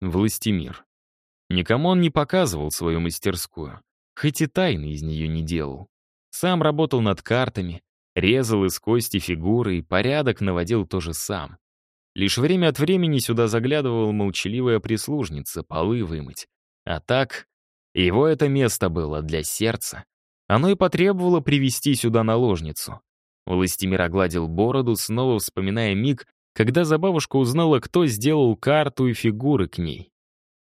Властимир. Никому он не показывал свою мастерскую, хоть и тайны из нее не делал. Сам работал над картами, резал из кости фигуры и порядок наводил тоже сам. Лишь время от времени сюда заглядывала молчаливая прислужница, полы вымыть. А так, его это место было для сердца. Оно и потребовало привести сюда наложницу. Властимир огладил бороду, снова вспоминая миг, когда забавушка узнала, кто сделал карту и фигуры к ней.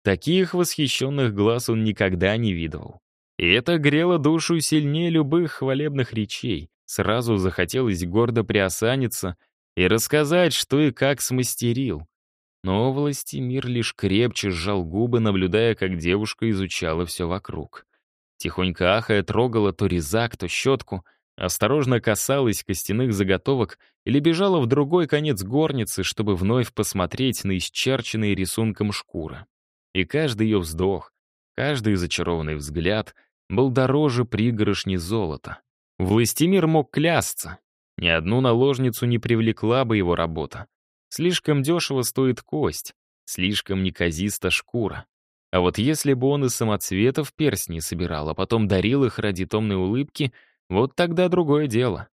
Таких восхищенных глаз он никогда не видывал. И это грело душу сильнее любых хвалебных речей. Сразу захотелось гордо приосаниться и рассказать, что и как смастерил. Но властимир лишь крепче сжал губы, наблюдая, как девушка изучала все вокруг. Тихонько ахая трогала то резак, то щетку, осторожно касалась костяных заготовок или бежала в другой конец горницы, чтобы вновь посмотреть на исчерченные рисунком шкуры. И каждый ее вздох, каждый зачарованный взгляд был дороже пригоршни золота. Властимир мог клясться. Ни одну наложницу не привлекла бы его работа. Слишком дешево стоит кость, слишком неказиста шкура. А вот если бы он из самоцветов перстни собирал, а потом дарил их ради томной улыбки, вот тогда другое дело.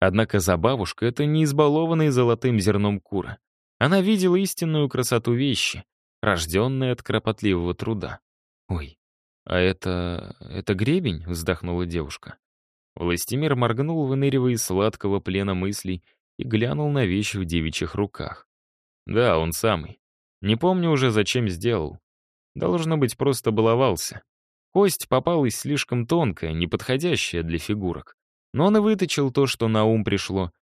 Однако за бабушка — это не избалованный золотым зерном кура. Она видела истинную красоту вещи, рожденной от кропотливого труда. «Ой, а это... это гребень?» — вздохнула девушка. Властимир моргнул, выныривая из сладкого плена мыслей, и глянул на вещь в девичьих руках. Да, он самый. Не помню уже, зачем сделал. Должно быть, просто баловался. Кость попалась слишком тонкая, неподходящая для фигурок. Но он и выточил то, что на ум пришло.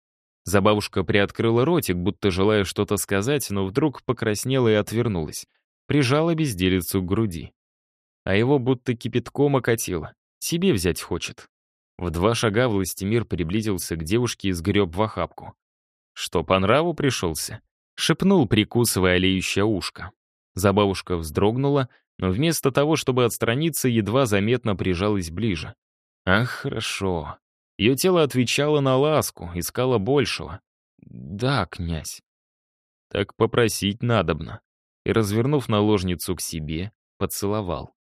Забавушка приоткрыла ротик, будто желая что-то сказать, но вдруг покраснела и отвернулась. Прижала безделицу к груди. А его будто кипятком окатило. Себе взять хочет. В два шага Властимир приблизился к девушке и сгреб в охапку. Что, по нраву пришелся? Шепнул, прикусывая олеющее ушко. Забавушка вздрогнула, но вместо того, чтобы отстраниться, едва заметно прижалась ближе. Ах, хорошо. Ее тело отвечало на ласку, искало большего. Да, князь. Так попросить надобно. И, развернув наложницу к себе, поцеловал.